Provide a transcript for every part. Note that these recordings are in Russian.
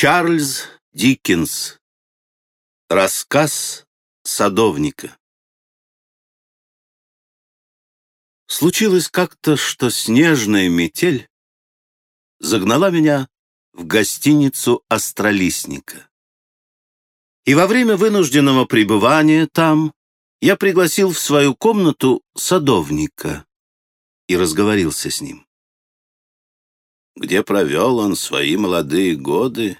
Чарльз Диккенс. Рассказ садовника. Случилось как-то, что снежная метель загнала меня в гостиницу «Астролистника». И во время вынужденного пребывания там я пригласил в свою комнату садовника и разговорился с ним. Где провел он свои молодые годы?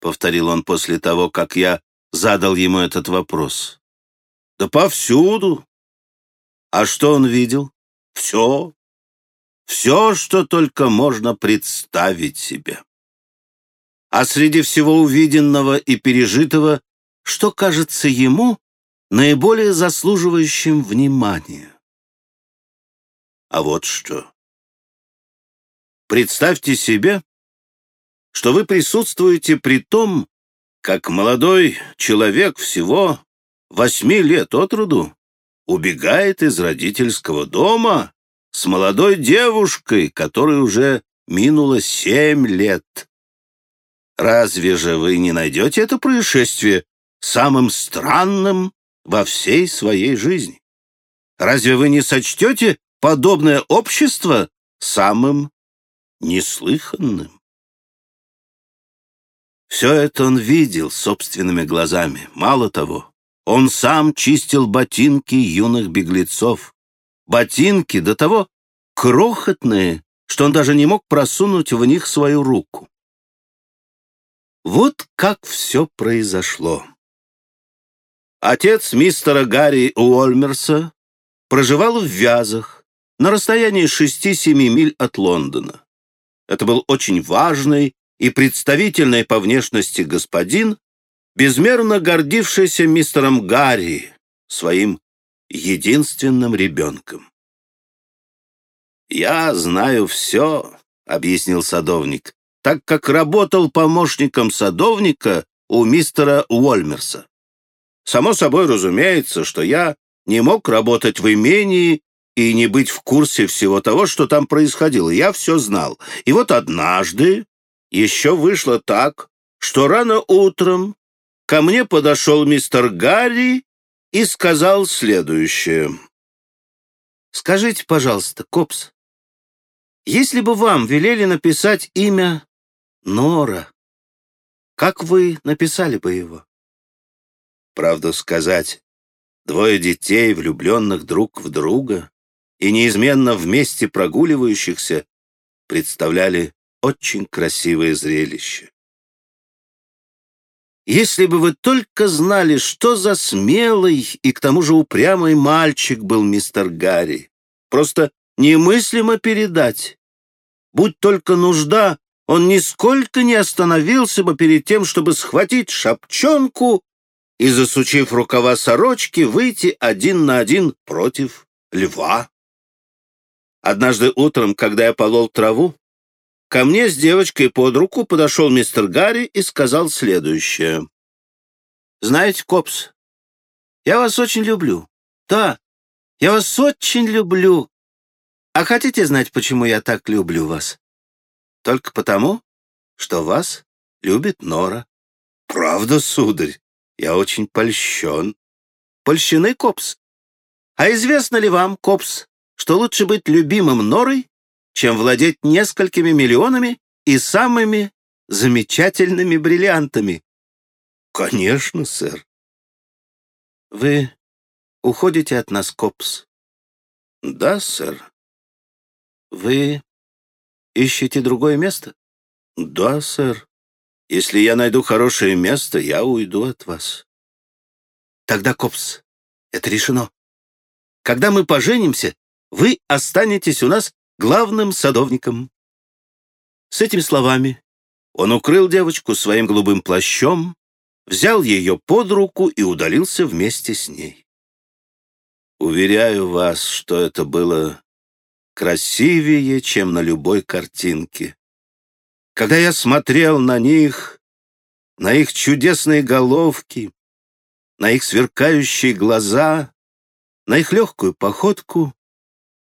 Повторил он после того, как я задал ему этот вопрос. Да повсюду. А что он видел? Все. Все, что только можно представить себе. А среди всего увиденного и пережитого, что кажется ему наиболее заслуживающим внимания? А вот что. Представьте себе, что вы присутствуете при том, как молодой человек всего восьми лет от роду убегает из родительского дома с молодой девушкой, которой уже минуло семь лет. Разве же вы не найдете это происшествие самым странным во всей своей жизни? Разве вы не сочтете подобное общество самым неслыханным. Все это он видел собственными глазами. Мало того, он сам чистил ботинки юных беглецов. Ботинки до того крохотные, что он даже не мог просунуть в них свою руку. Вот как все произошло. Отец мистера Гарри Уолмерса проживал в Вязах, на расстоянии 6-7 миль от Лондона. Это был очень важный и представительный по внешности господин, безмерно гордившийся мистером Гарри, своим единственным ребенком. «Я знаю все», — объяснил садовник, так как работал помощником садовника у мистера Уольмерса. Само собой разумеется, что я не мог работать в имении и не быть в курсе всего того, что там происходило. Я все знал. И вот однажды еще вышло так, что рано утром ко мне подошел мистер Гарри и сказал следующее. «Скажите, пожалуйста, Копс, если бы вам велели написать имя Нора, как вы написали бы его?» Правду сказать, двое детей, влюбленных друг в друга, и неизменно вместе прогуливающихся представляли очень красивое зрелище. Если бы вы только знали, что за смелый и к тому же упрямый мальчик был мистер Гарри, просто немыслимо передать. Будь только нужда, он нисколько не остановился бы перед тем, чтобы схватить шапчонку и, засучив рукава сорочки, выйти один на один против льва. Однажды утром, когда я полол траву, ко мне с девочкой под руку подошел мистер Гарри и сказал следующее. «Знаете, Копс, я вас очень люблю. Да, я вас очень люблю. А хотите знать, почему я так люблю вас? Только потому, что вас любит Нора. Правда, сударь, я очень польщен. Польщены, Копс? А известно ли вам, Копс, что лучше быть любимым Норой, чем владеть несколькими миллионами и самыми замечательными бриллиантами. Конечно, сэр. Вы уходите от нас, Копс? Да, сэр. Вы ищете другое место? Да, сэр. Если я найду хорошее место, я уйду от вас. Тогда, Копс, это решено. Когда мы поженимся, вы останетесь у нас главным садовником». С этими словами он укрыл девочку своим голубым плащом, взял ее под руку и удалился вместе с ней. Уверяю вас, что это было красивее, чем на любой картинке. Когда я смотрел на них, на их чудесные головки, на их сверкающие глаза, на их легкую походку,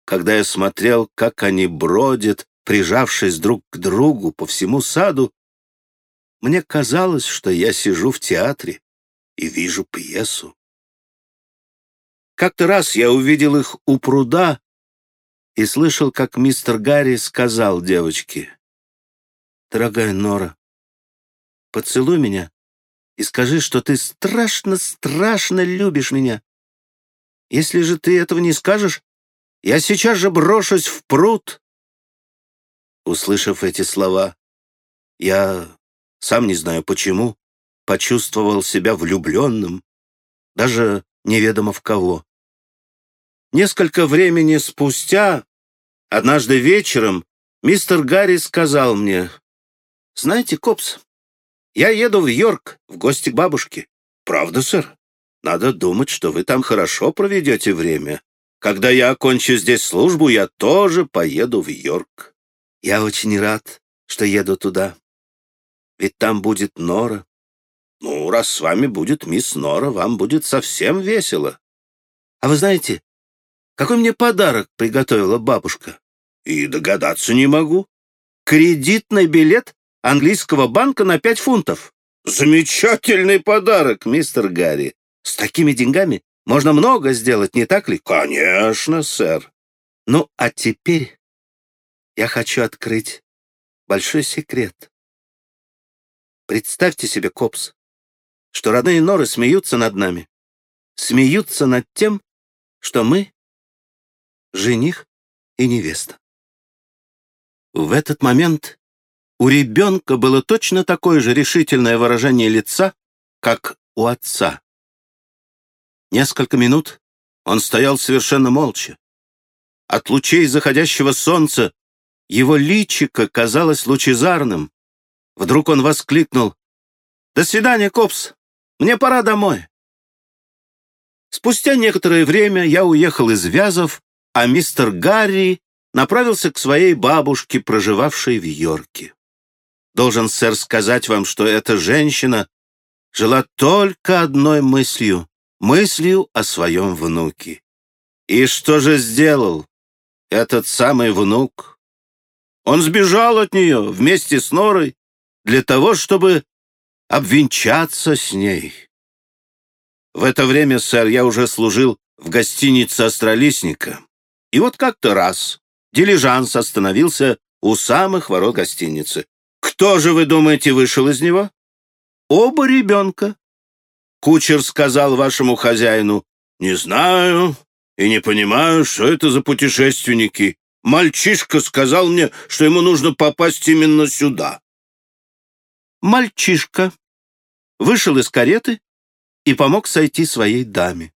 когда я смотрел, как они бродят, прижавшись друг к другу по всему саду, Мне казалось, что я сижу в театре и вижу пьесу. Как-то раз я увидел их у пруда и слышал, как мистер Гарри сказал девочке, «Дорогая Нора, поцелуй меня и скажи, что ты страшно-страшно любишь меня. Если же ты этого не скажешь, я сейчас же брошусь в пруд». Услышав эти слова, я, сам не знаю почему, почувствовал себя влюбленным, даже неведомо в кого. Несколько времени спустя, однажды вечером, мистер Гарри сказал мне, «Знаете, Копс, я еду в Йорк в гости к бабушке». «Правда, сэр? Надо думать, что вы там хорошо проведете время. Когда я окончу здесь службу, я тоже поеду в Йорк». «Я очень рад, что еду туда. Ведь там будет Нора». «Ну, раз с вами будет мисс Нора, вам будет совсем весело». «А вы знаете, какой мне подарок приготовила бабушка? И догадаться не могу. Кредитный билет английского банка на пять фунтов. Замечательный подарок, мистер Гарри. С такими деньгами можно много сделать, не так ли? Конечно, сэр. Ну, а теперь я хочу открыть большой секрет. Представьте себе, Копс, что родные норы смеются над нами. Смеются над тем, что мы жених и невеста. В этот момент у ребенка было точно такое же решительное выражение лица, как у отца. Несколько минут он стоял совершенно молча. От лучей заходящего солнца его личико казалось лучезарным. Вдруг он воскликнул «До свидания, Копс! Мне пора домой!» Спустя некоторое время я уехал из Вязов а мистер Гарри направился к своей бабушке, проживавшей в Йорке. Должен, сэр, сказать вам, что эта женщина жила только одной мыслью — мыслью о своем внуке. И что же сделал этот самый внук? Он сбежал от нее вместе с Норой для того, чтобы обвенчаться с ней. В это время, сэр, я уже служил в гостинице «Астролистника». И вот как-то раз дилижанс остановился у самых ворот гостиницы. Кто же, вы думаете, вышел из него? Оба ребенка. Кучер сказал вашему хозяину, «Не знаю и не понимаю, что это за путешественники. Мальчишка сказал мне, что ему нужно попасть именно сюда». Мальчишка вышел из кареты и помог сойти своей даме.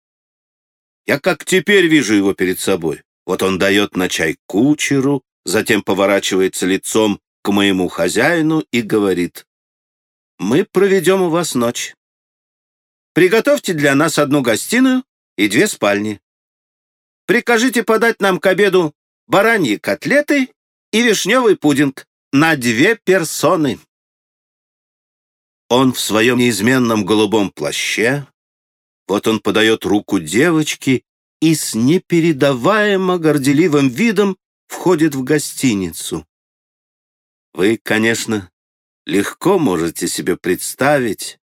Я как теперь вижу его перед собой. Вот он дает на чай кучеру, затем поворачивается лицом к моему хозяину и говорит, «Мы проведем у вас ночь. Приготовьте для нас одну гостиную и две спальни. Прикажите подать нам к обеду бараньи котлеты и вишневый пудинг на две персоны». Он в своем неизменном голубом плаще, вот он подает руку девочке и с непередаваемо горделивым видом входит в гостиницу. Вы, конечно, легко можете себе представить,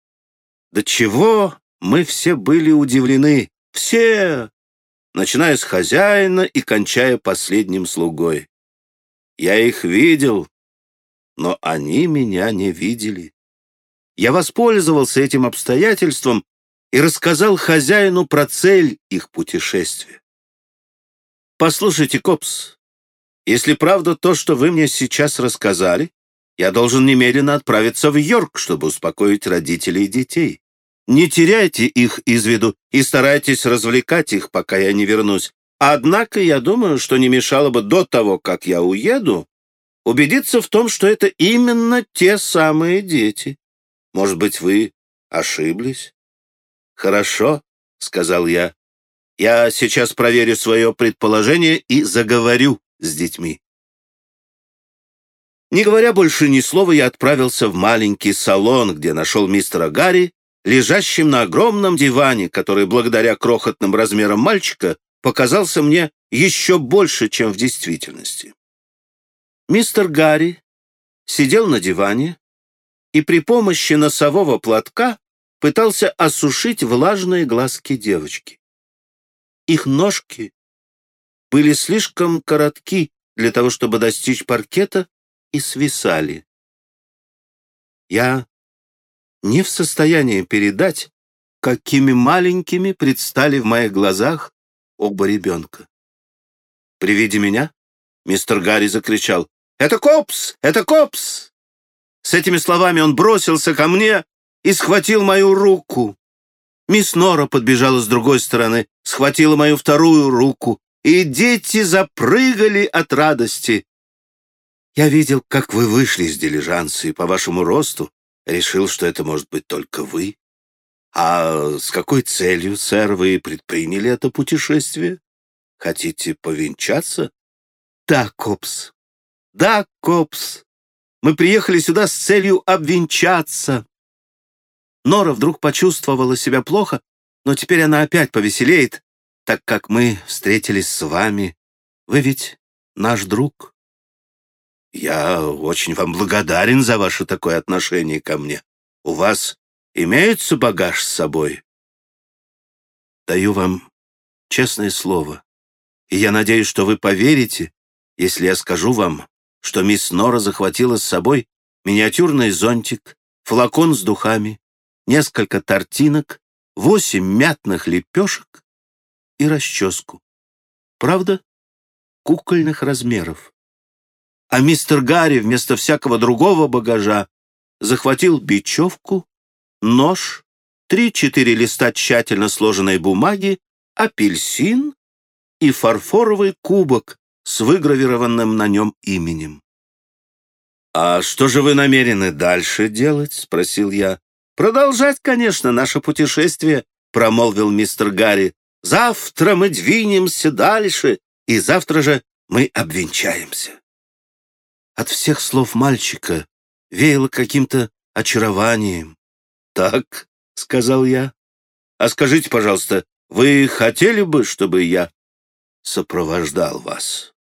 до чего мы все были удивлены, все, начиная с хозяина и кончая последним слугой. Я их видел, но они меня не видели. Я воспользовался этим обстоятельством и рассказал хозяину про цель их путешествия. «Послушайте, Копс, если правда то, что вы мне сейчас рассказали, я должен немедленно отправиться в Йорк, чтобы успокоить родителей и детей. Не теряйте их из виду и старайтесь развлекать их, пока я не вернусь. Однако я думаю, что не мешало бы до того, как я уеду, убедиться в том, что это именно те самые дети. Может быть, вы ошиблись? «Хорошо», — сказал я. «Я сейчас проверю свое предположение и заговорю с детьми». Не говоря больше ни слова, я отправился в маленький салон, где нашел мистера Гарри, лежащим на огромном диване, который, благодаря крохотным размерам мальчика, показался мне еще больше, чем в действительности. Мистер Гарри сидел на диване, и при помощи носового платка пытался осушить влажные глазки девочки. Их ножки были слишком коротки для того, чтобы достичь паркета, и свисали. Я не в состоянии передать, какими маленькими предстали в моих глазах оба ребенка. При виде меня мистер Гарри закричал «Это Копс! Это Копс!» С этими словами он бросился ко мне и схватил мою руку. Мисс Нора подбежала с другой стороны, схватила мою вторую руку, и дети запрыгали от радости. Я видел, как вы вышли из дилижанса, и по вашему росту решил, что это может быть только вы. А с какой целью, сэр, вы предприняли это путешествие? Хотите повенчаться? Да, Копс. Да, Копс. Мы приехали сюда с целью обвенчаться. Нора вдруг почувствовала себя плохо, но теперь она опять повеселеет, так как мы встретились с вами. Вы ведь наш друг. Я очень вам благодарен за ваше такое отношение ко мне. У вас имеется багаж с собой? Даю вам честное слово, и я надеюсь, что вы поверите, если я скажу вам, что мисс Нора захватила с собой миниатюрный зонтик, флакон с духами, несколько тортинок, восемь мятных лепешек и расческу. Правда, кукольных размеров. А мистер Гарри вместо всякого другого багажа захватил бечевку, нож, три-четыре листа тщательно сложенной бумаги, апельсин и фарфоровый кубок с выгравированным на нем именем. «А что же вы намерены дальше делать?» — спросил я. «Продолжать, конечно, наше путешествие», — промолвил мистер Гарри. «Завтра мы двинемся дальше, и завтра же мы обвенчаемся». От всех слов мальчика веяло каким-то очарованием. «Так», — сказал я. «А скажите, пожалуйста, вы хотели бы, чтобы я сопровождал вас?»